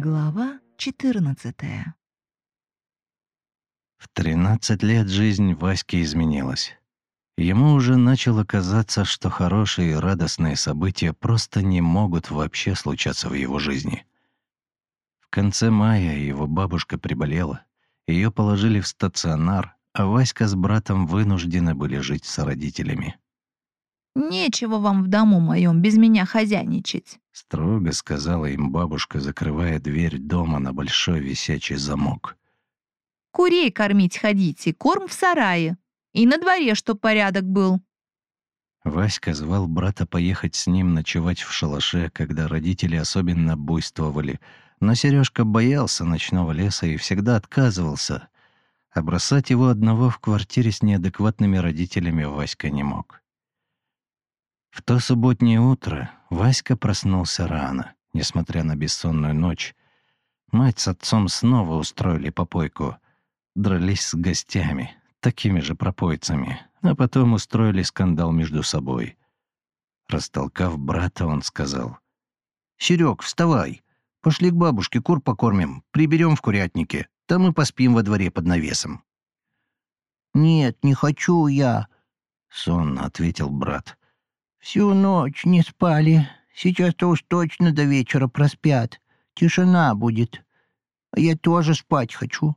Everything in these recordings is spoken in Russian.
Глава 14 В 13 лет жизнь Васьки изменилась. Ему уже начало казаться, что хорошие и радостные события просто не могут вообще случаться в его жизни. В конце мая его бабушка приболела, ее положили в стационар, а Васька с братом вынуждены были жить с родителями. «Нечего вам в дому моем без меня хозяйничать», — строго сказала им бабушка, закрывая дверь дома на большой висячий замок. «Курей кормить ходите, корм в сарае. И на дворе, чтоб порядок был». Васька звал брата поехать с ним ночевать в шалаше, когда родители особенно буйствовали, но Сережка боялся ночного леса и всегда отказывался, а бросать его одного в квартире с неадекватными родителями Васька не мог. В то субботнее утро Васька проснулся рано, несмотря на бессонную ночь. Мать с отцом снова устроили попойку. Дрались с гостями, такими же пропойцами, а потом устроили скандал между собой. Растолкав брата, он сказал. «Серег, вставай! Пошли к бабушке, кур покормим, приберем в курятнике, там и поспим во дворе под навесом». «Нет, не хочу я», — сонно ответил брат. Всю ночь не спали. Сейчас-то уж точно до вечера проспят. Тишина будет. А я тоже спать хочу.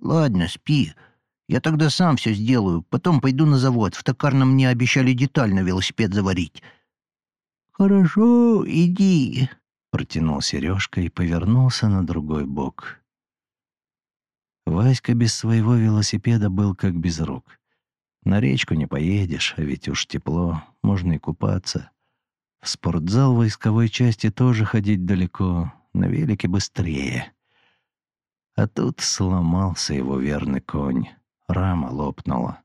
Ладно, спи. Я тогда сам все сделаю. Потом пойду на завод. В токарном мне обещали детально велосипед заварить. Хорошо, иди. Протянул Сережка и повернулся на другой бок. Васька без своего велосипеда был как без рук. На речку не поедешь, а ведь уж тепло, можно и купаться. В спортзал войсковой части тоже ходить далеко, на велике быстрее. А тут сломался его верный конь, рама лопнула.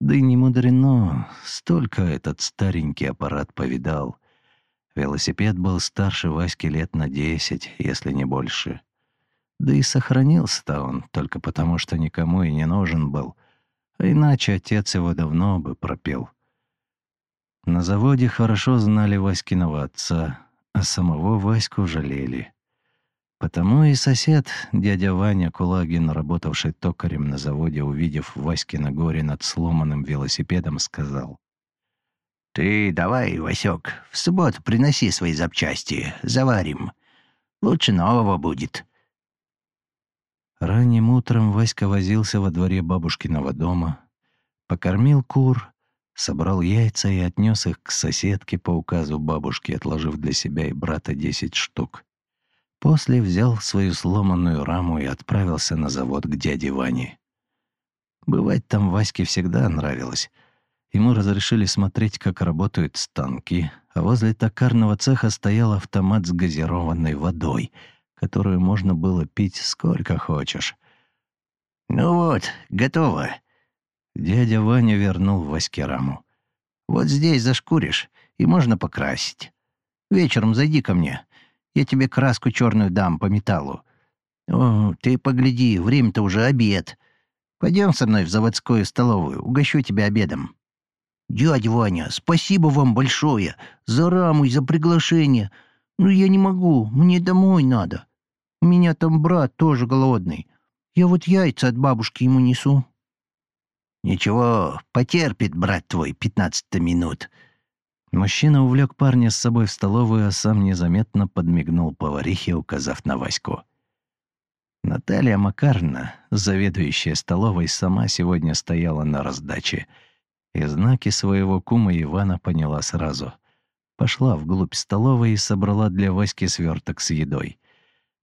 Да и не мудрено, столько этот старенький аппарат повидал. Велосипед был старше Васьки лет на десять, если не больше. Да и сохранился-то он только потому, что никому и не нужен был — а иначе отец его давно бы пропел. На заводе хорошо знали Васькиного отца, а самого Ваську жалели. Потому и сосед, дядя Ваня Кулагин, работавший токарем на заводе, увидев Васьки на горе над сломанным велосипедом, сказал. «Ты давай, Васек, в субботу приноси свои запчасти, заварим. Лучше нового будет. Ранним утром Васька возился во дворе бабушкиного дома, покормил кур, собрал яйца и отнес их к соседке по указу бабушки, отложив для себя и брата десять штук. После взял свою сломанную раму и отправился на завод к дяде Ване. Бывать там Ваське всегда нравилось. Ему разрешили смотреть, как работают станки, а возле токарного цеха стоял автомат с газированной водой — которую можно было пить сколько хочешь. «Ну вот, готово». Дядя Ваня вернул Ваське раму. «Вот здесь зашкуришь, и можно покрасить. Вечером зайди ко мне. Я тебе краску черную дам по металлу. О, ты погляди, время-то уже обед. Пойдем со мной в заводскую столовую, угощу тебя обедом». «Дядя Ваня, спасибо вам большое за раму и за приглашение. Но я не могу, мне домой надо. У меня там брат тоже голодный. Я вот яйца от бабушки ему несу». «Ничего, потерпит брат твой пятнадцать минут». Мужчина увлек парня с собой в столовую, а сам незаметно подмигнул поварихе, указав на Ваську. Наталья Макарна, заведующая столовой, сама сегодня стояла на раздаче, и знаки своего кума Ивана поняла сразу. Пошла вглубь столовой и собрала для Васьки сверток с едой.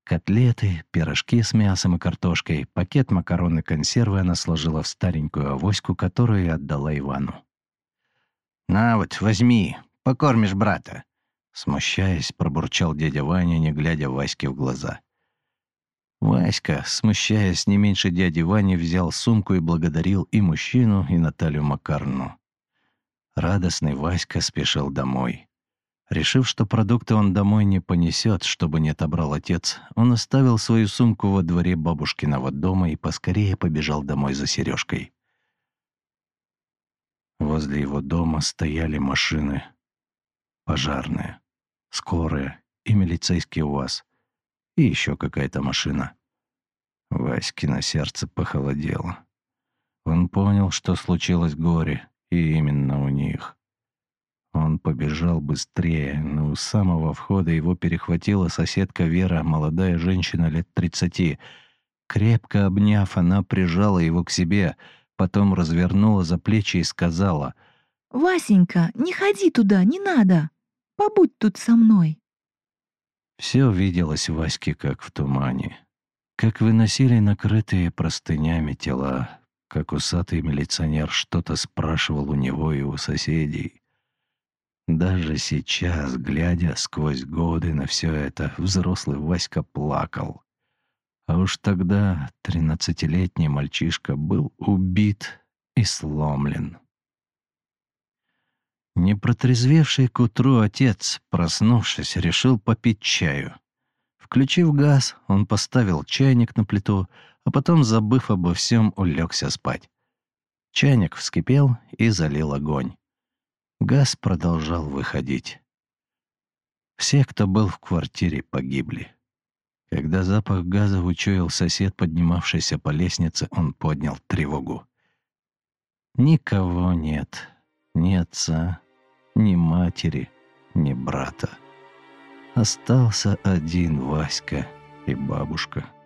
Котлеты, пирожки с мясом и картошкой, пакет макарон и консервы она сложила в старенькую авоську, которую отдала Ивану. «На вот, возьми, покормишь брата», — смущаясь, пробурчал дядя Ваня, не глядя Ваське в глаза. Васька, смущаясь не меньше дяди Вани, взял сумку и благодарил и мужчину, и Наталью Макарну. Радостный Васька спешил домой. Решив, что продукты он домой не понесет, чтобы не отобрал отец, он оставил свою сумку во дворе бабушкиного дома и поскорее побежал домой за сережкой. Возле его дома стояли машины. Пожарные, скорые и милицейский УАЗ. и еще какая-то машина. Васькино сердце похолодело. Он понял, что случилось горе, и именно у них. Он побежал быстрее, но у самого входа его перехватила соседка Вера, молодая женщина лет тридцати. Крепко обняв, она прижала его к себе, потом развернула за плечи и сказала «Васенька, не ходи туда, не надо. Побудь тут со мной». Все виделось Ваське как в тумане. Как выносили накрытые простынями тела, как усатый милиционер что-то спрашивал у него и у соседей. Даже сейчас, глядя сквозь годы на все это, взрослый Васька плакал. А уж тогда тринадцатилетний мальчишка был убит и сломлен. Не протрезвевший к утру отец, проснувшись, решил попить чаю. Включив газ, он поставил чайник на плиту, а потом, забыв обо всем, улегся спать. Чайник вскипел и залил огонь. Газ продолжал выходить. Все, кто был в квартире, погибли. Когда запах газа учуял сосед, поднимавшийся по лестнице, он поднял тревогу. Никого нет. Ни отца, ни матери, ни брата. Остался один Васька и бабушка —